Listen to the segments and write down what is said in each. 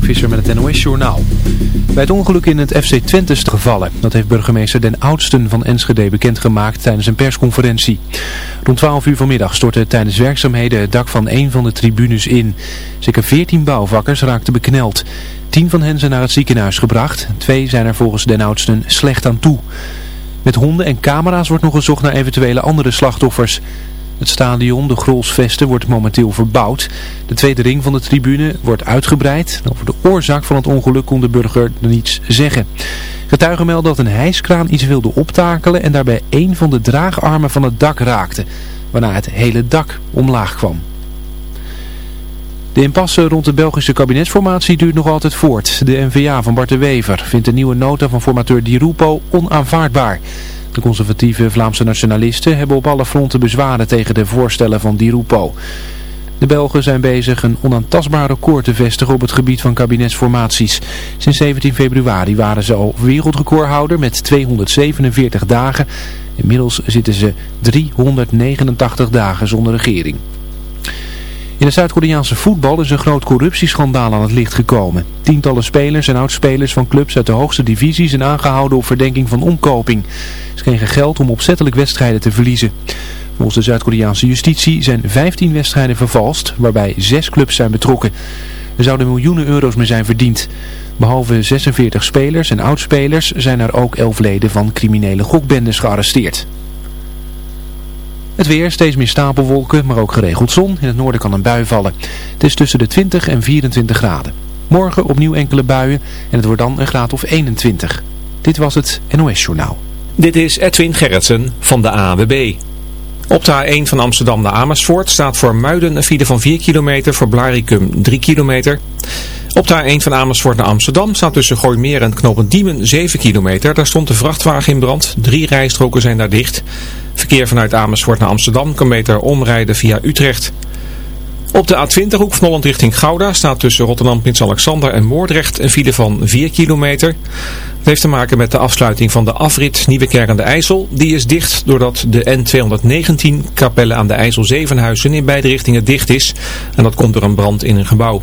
Visser met het NOS Journaal. Bij het ongeluk in het FC Twente is gevallen. Dat heeft burgemeester Den Oudsten van Enschede bekendgemaakt tijdens een persconferentie. Rond 12 uur vanmiddag stortte tijdens werkzaamheden het dak van een van de tribunes in. Zeker 14 bouwvakkers raakten bekneld. 10 van hen zijn naar het ziekenhuis gebracht. Twee zijn er volgens Den Oudsten slecht aan toe. Met honden en camera's wordt nog gezocht naar eventuele andere slachtoffers. Het stadion, de Grolsvesten, wordt momenteel verbouwd. De tweede ring van de tribune wordt uitgebreid. Over de oorzaak van het ongeluk kon de burger niets zeggen. Getuigen melden dat een hijskraan iets wilde optakelen en daarbij een van de draagarmen van het dak raakte. Waarna het hele dak omlaag kwam. De impasse rond de Belgische kabinetsformatie duurt nog altijd voort. De NVA van Bart de Wever vindt de nieuwe nota van formateur Di Rupo onaanvaardbaar. De conservatieve Vlaamse nationalisten hebben op alle fronten bezwaren tegen de voorstellen van Di Rupo. De Belgen zijn bezig een onaantastbaar record te vestigen op het gebied van kabinetsformaties. Sinds 17 februari waren ze al wereldrecordhouder met 247 dagen. Inmiddels zitten ze 389 dagen zonder regering. In het Zuid-Koreaanse voetbal is een groot corruptieschandaal aan het licht gekomen. Tientallen spelers en oudspelers van clubs uit de hoogste divisie zijn aangehouden op verdenking van omkoping. Ze kregen geld om opzettelijk wedstrijden te verliezen. Volgens de Zuid-Koreaanse justitie zijn 15 wedstrijden vervalst, waarbij zes clubs zijn betrokken. Er zouden miljoenen euro's mee zijn verdiend. Behalve 46 spelers en oudspelers zijn er ook 11 leden van criminele gokbendes gearresteerd. Het weer, steeds meer stapelwolken, maar ook geregeld zon. In het noorden kan een bui vallen. Het is tussen de 20 en 24 graden. Morgen opnieuw enkele buien en het wordt dan een graad of 21. Dit was het NOS Journaal. Dit is Edwin Gerritsen van de AWB. Op de A1 van Amsterdam naar Amersfoort staat voor Muiden een file van 4 kilometer, voor Blaricum 3 kilometer. Op de A1 van Amersfoort naar Amsterdam staat tussen Gooimeer en Knopen Diemen 7 kilometer. Daar stond de vrachtwagen in brand. Drie rijstroken zijn daar dicht. Verkeer vanuit Amersfoort naar Amsterdam kan beter omrijden via Utrecht. Op de A20 hoek van Holland richting Gouda staat tussen Rotterdam, Prins Alexander en Moordrecht een file van 4 kilometer. Het heeft te maken met de afsluiting van de afrit Nieuwekerk aan de IJssel. Die is dicht doordat de N219 Capelle aan de IJssel Zevenhuizen in beide richtingen dicht is. En dat komt door een brand in een gebouw.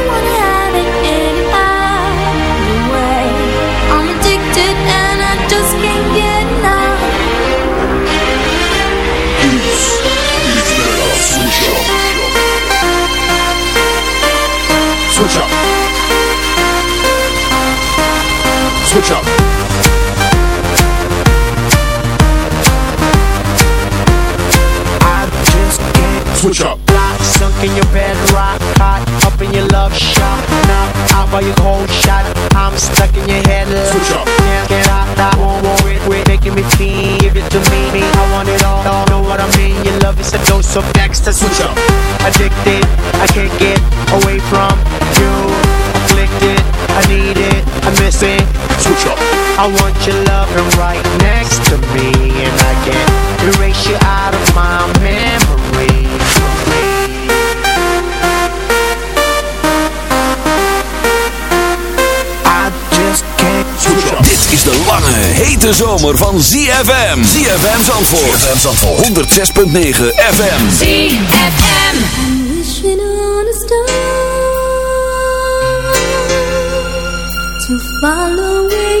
Switch up. I just can't Switch up. Lock, sunk in your bed, rock hot, up in your love shot. Now out by your cold shot. I'm stuck in your head. Switch up. Can't get out, I won't worry. Quit making me feel. Give it to me, me. I want it all. all. Know what I mean? Your love is a dose of next. Switch up. Addicted, I can't get away from you. Afflicted, I need it, I miss it. Switch up. I want your loving right next to me, and I can't erase you out of my memory. I just can't Switch up. Dit is de lange, hete zomer van ZFM. ZFM Zandvoort. ZFM Zandvoort. 106.9 FM. ZFM. To follow where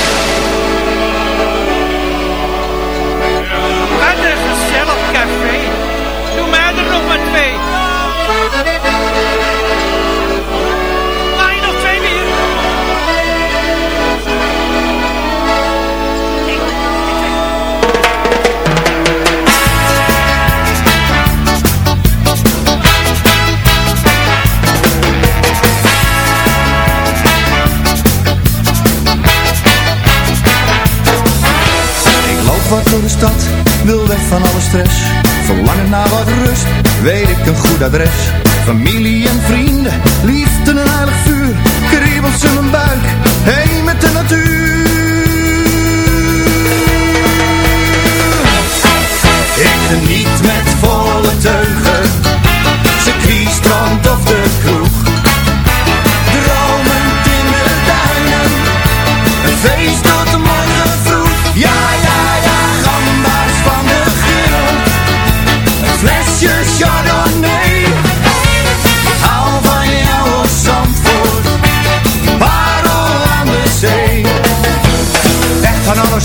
Stad, wil weg van alle stress. Verlangen naar wat rust, weet ik een goed adres. Familie en vrienden, liefde en heilig vuur. Kriebels in mijn buik, heen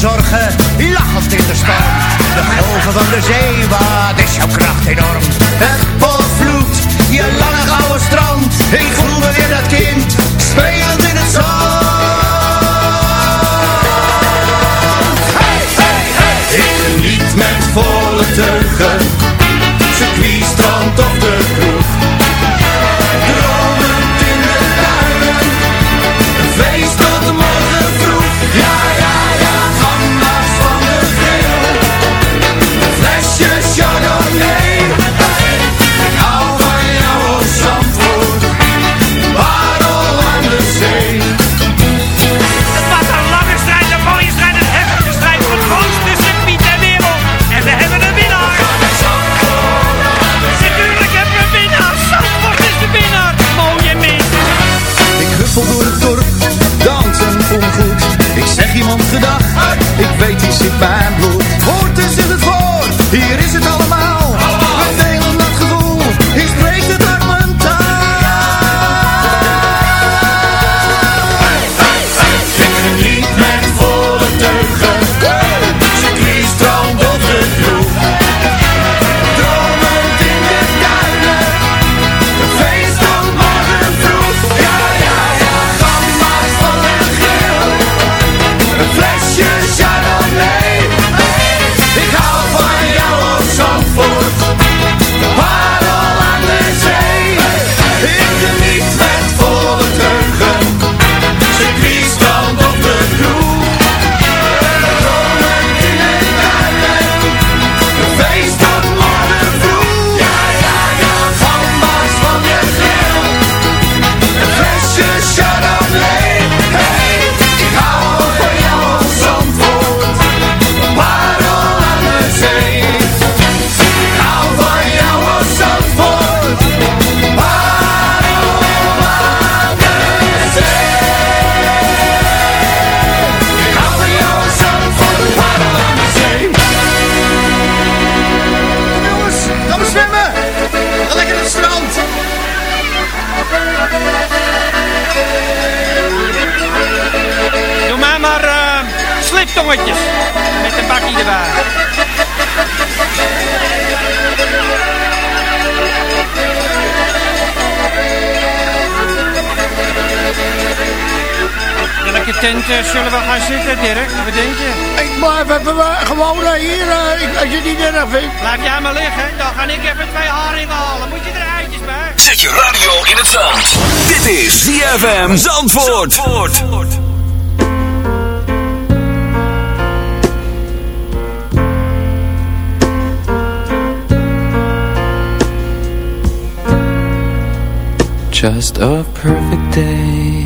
zorgen, lachend in de storm. De golven van de zee, het, Dirk? Wat denk je? Ik blijf even gewoon eh, hier, eh, als je niet erg vindt. laat jij maar liggen, dan ga ik even twee haringen halen. Moet je er eitjes bij? Zet je radio in het zand. Dit is ZFM Zandvoort. Zandvoort. Just a perfect day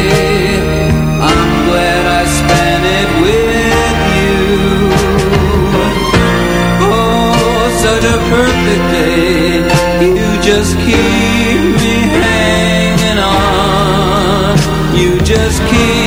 is King.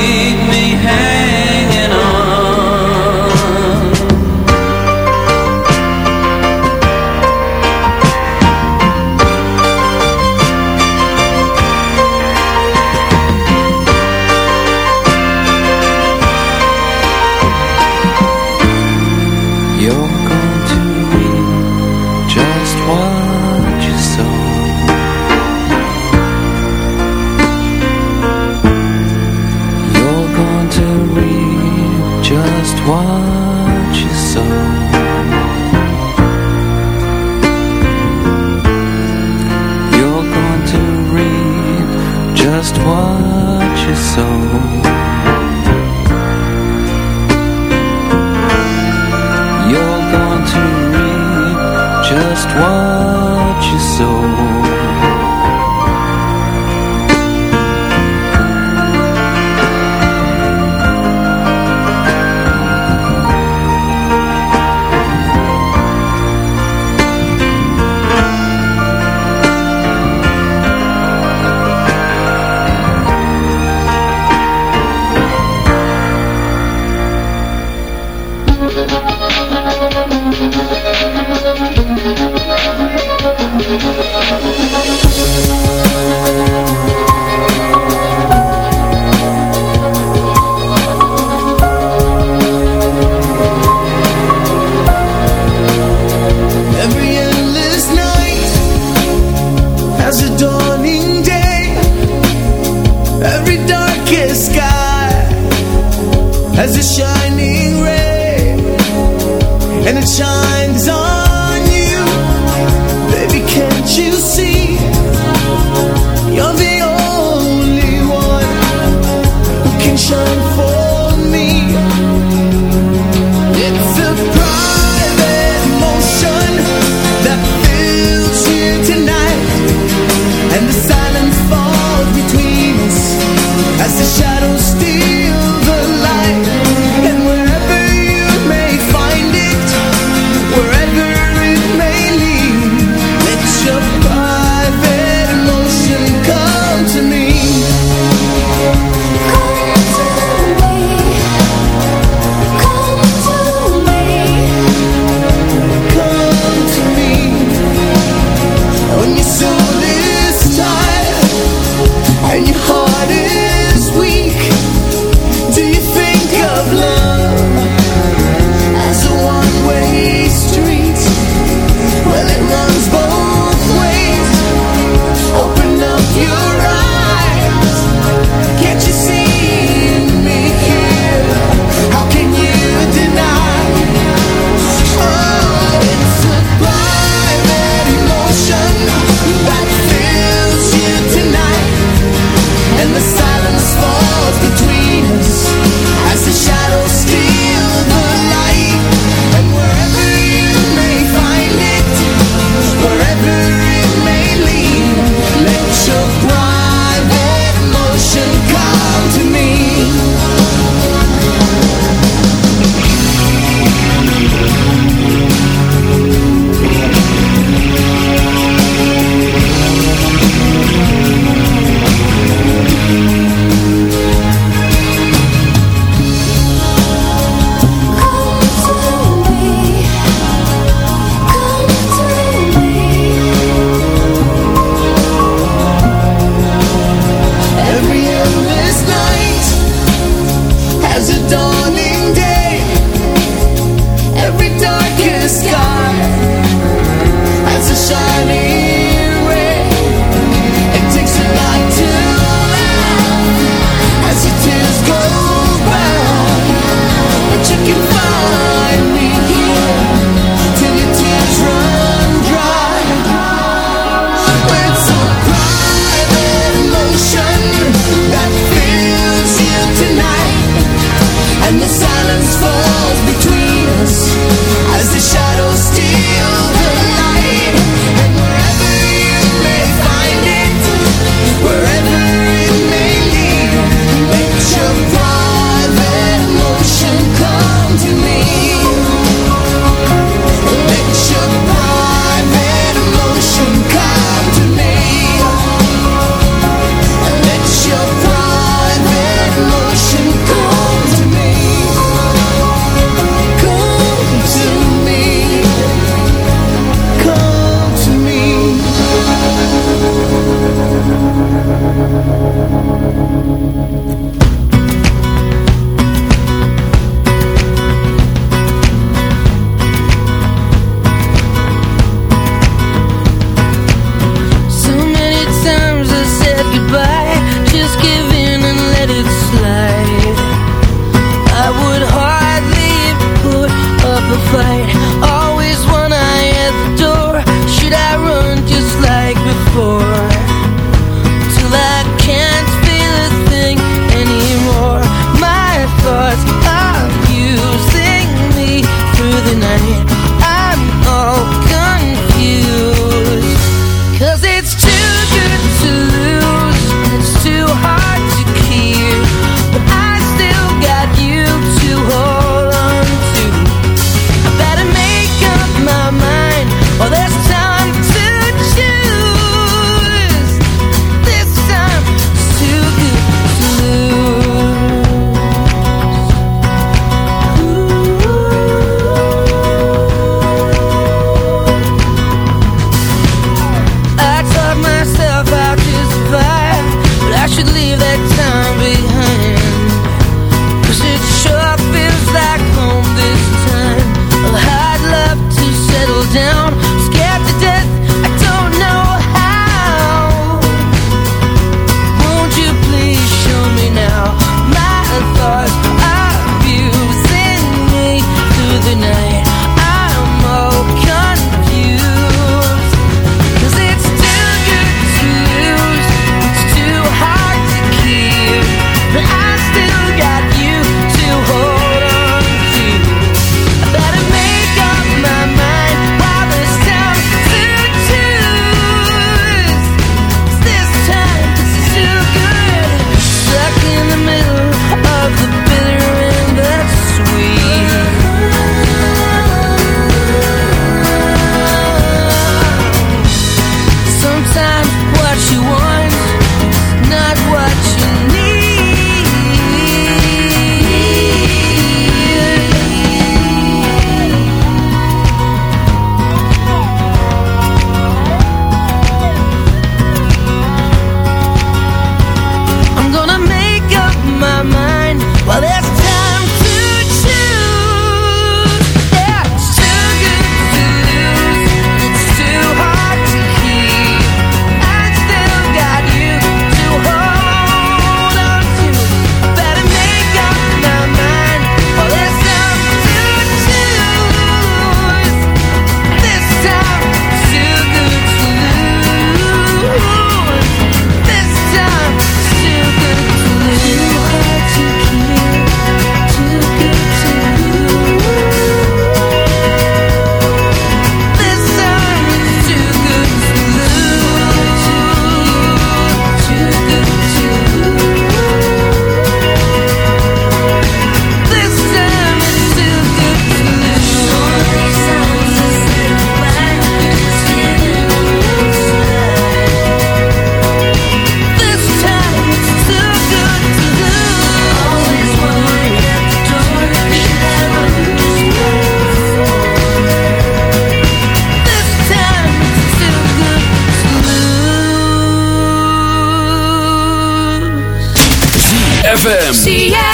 ZFM.